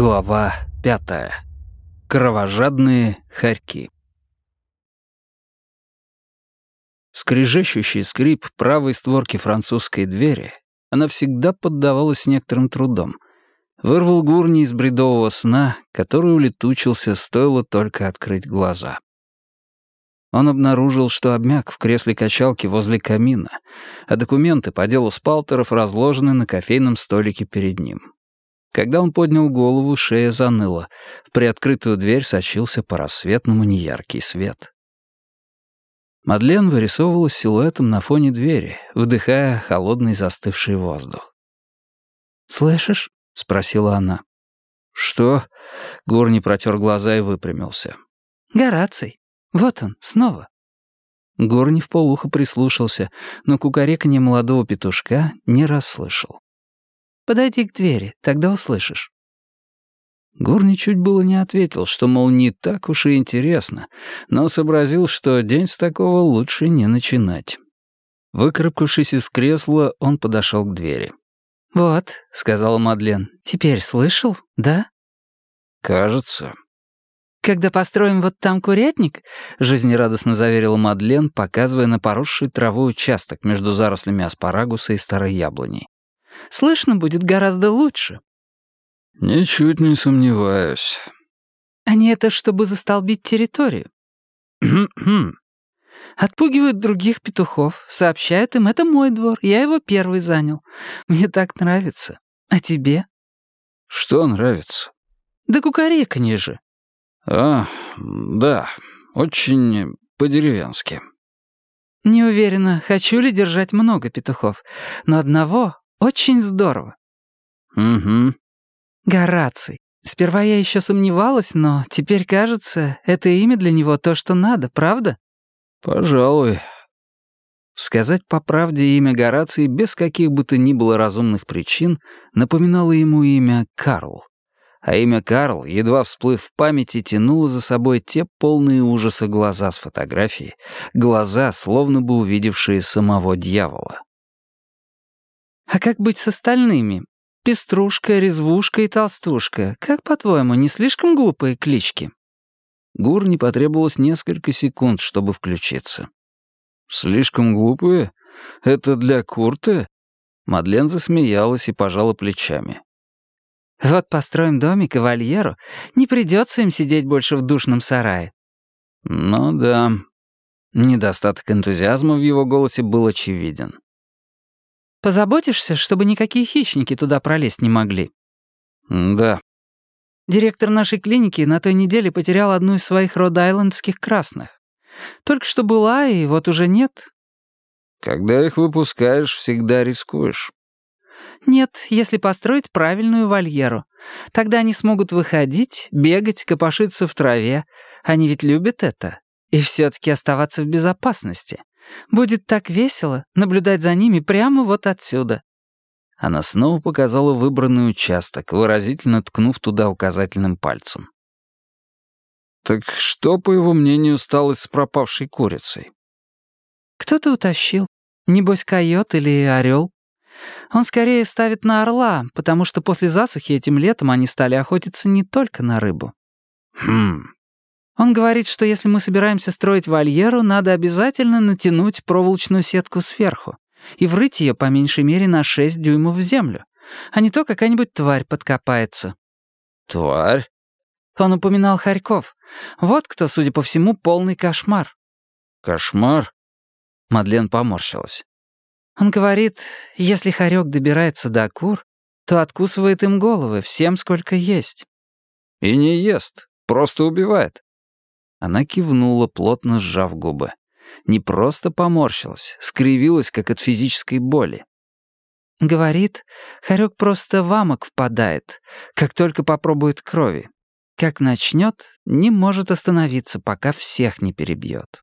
Глава пятая. Кровожадные хорьки. Скрежещущий скрип правой створки французской двери, она всегда поддавалась некоторым трудом. Вырвал Гурни из бредового сна, который улетучился, стоило только открыть глаза. Он обнаружил, что обмяк в кресле качалки возле камина, а документы по делу Спалтеров разложены на кофейном столике перед ним. Когда он поднял голову, шея заныла. В приоткрытую дверь сочился по-рассветному неяркий свет. Мадлен вырисовывалась силуэтом на фоне двери, вдыхая холодный застывший воздух. «Слышишь?» — спросила она. «Что?» — Горни протер глаза и выпрямился. «Гораций. Вот он, снова». Горни вполуха прислушался, но кукареканье молодого петушка не расслышал. Подойди к двери, тогда услышишь». Гурни чуть было не ответил, что, мол, не так уж и интересно, но сообразил, что день с такого лучше не начинать. Выкарабкавшись из кресла, он подошел к двери. «Вот», — сказала Мадлен, — «теперь слышал, да?» «Кажется». «Когда построим вот там курятник», — жизнерадостно заверила Мадлен, показывая на поросший травой участок между зарослями аспарагуса и старой яблоней. Слышно будет гораздо лучше». «Ничуть не сомневаюсь». «А не это, чтобы застолбить территорию?» Отпугивают других петухов, сообщают им, это мой двор, я его первый занял. Мне так нравится. А тебе?» «Что нравится?» «Да кукареканье же». «А, да, очень по-деревенски». «Не уверена, хочу ли держать много петухов, но одного очень здорово». «Угу». «Гораций. Сперва я еще сомневалась, но теперь, кажется, это имя для него то, что надо, правда?» «Пожалуй». Сказать по правде имя Гораций без каких бы то ни было разумных причин напоминало ему имя Карл. А имя Карл, едва всплыв в памяти, тянуло за собой те полные ужаса глаза с фотографии, глаза, словно бы увидевшие самого дьявола. А как быть с остальными? Пеструшка, Резвушка и Толстушка. Как, по-твоему, не слишком глупые клички? Гур не потребовалось несколько секунд, чтобы включиться. «Слишком глупые? Это для Курта?» Мадлен засмеялась и пожала плечами. «Вот построим домик и вольеру, не придется им сидеть больше в душном сарае». «Ну да». Недостаток энтузиазма в его голосе был очевиден. Позаботишься, чтобы никакие хищники туда пролезть не могли?» «Да». Директор нашей клиники на той неделе потерял одну из своих род-айлендских красных. Только что была, и вот уже нет. Когда их выпускаешь, всегда рискуешь. Нет, если построить правильную вольеру. Тогда они смогут выходить, бегать, копошиться в траве. Они ведь любят это. И все-таки оставаться в безопасности. Будет так весело наблюдать за ними прямо вот отсюда». Она снова показала выбранный участок, выразительно ткнув туда указательным пальцем. «Так что, по его мнению, стало с пропавшей курицей?» «Кто-то утащил. Небось, койот или орел. Он скорее ставит на орла, потому что после засухи этим летом они стали охотиться не только на рыбу». «Хм, он говорит, что если мы собираемся строить вольеру, надо обязательно натянуть проволочную сетку сверху и врыть ее по меньшей мере на 6 дюймов в землю, а не то какая-нибудь тварь подкопается. Тварь? Он упоминал Харьков. Вот кто, судя по всему, полный кошмар. Кошмар? Мадлен поморщилась. Он говорит, если хорек добирается до кур, то откусывает им головы всем, сколько есть. И не ест, просто убивает. Она кивнула, плотно сжав губы. Не просто поморщилась, скривилась, как от физической боли. Говорит, хорек просто в амок впадает, как только попробует крови. Как начнет, не может остановиться, пока всех не перебьет.